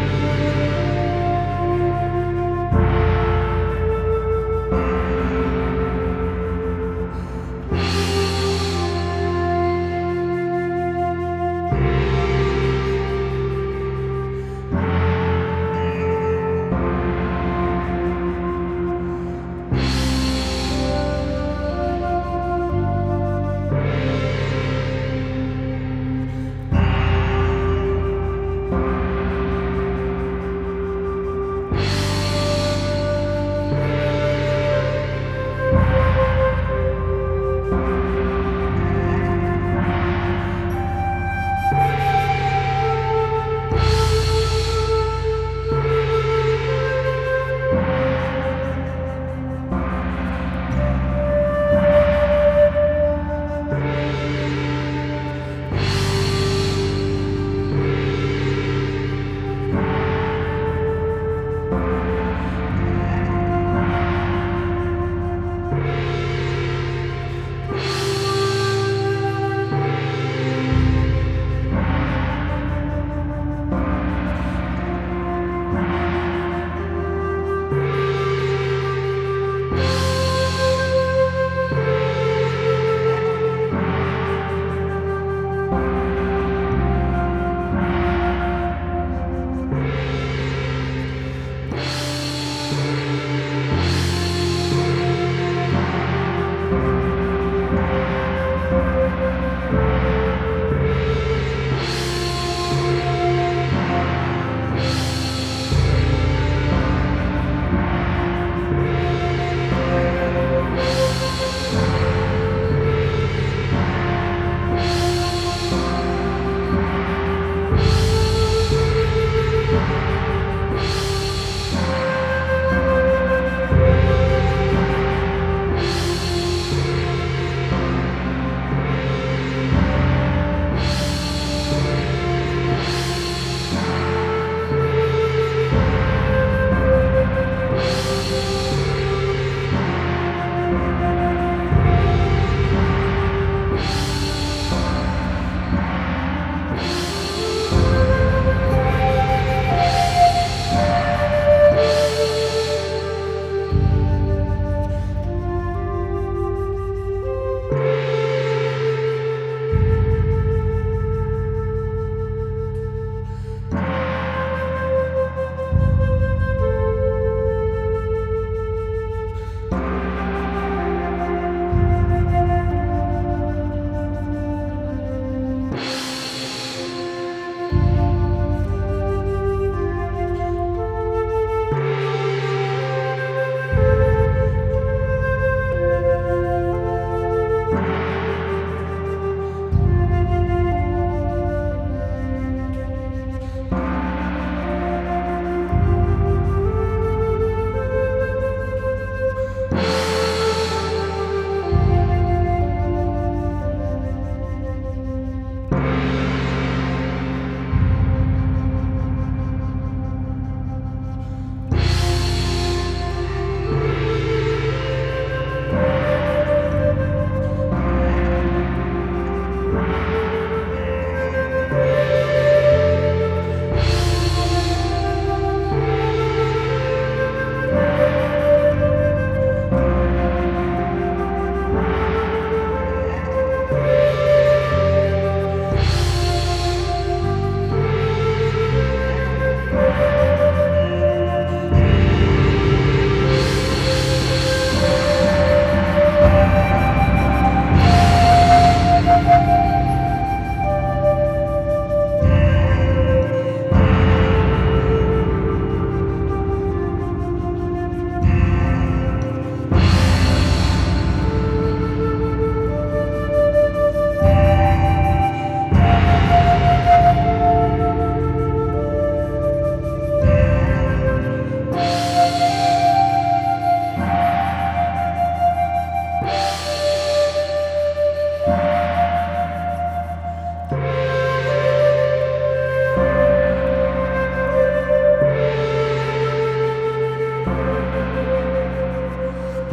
Música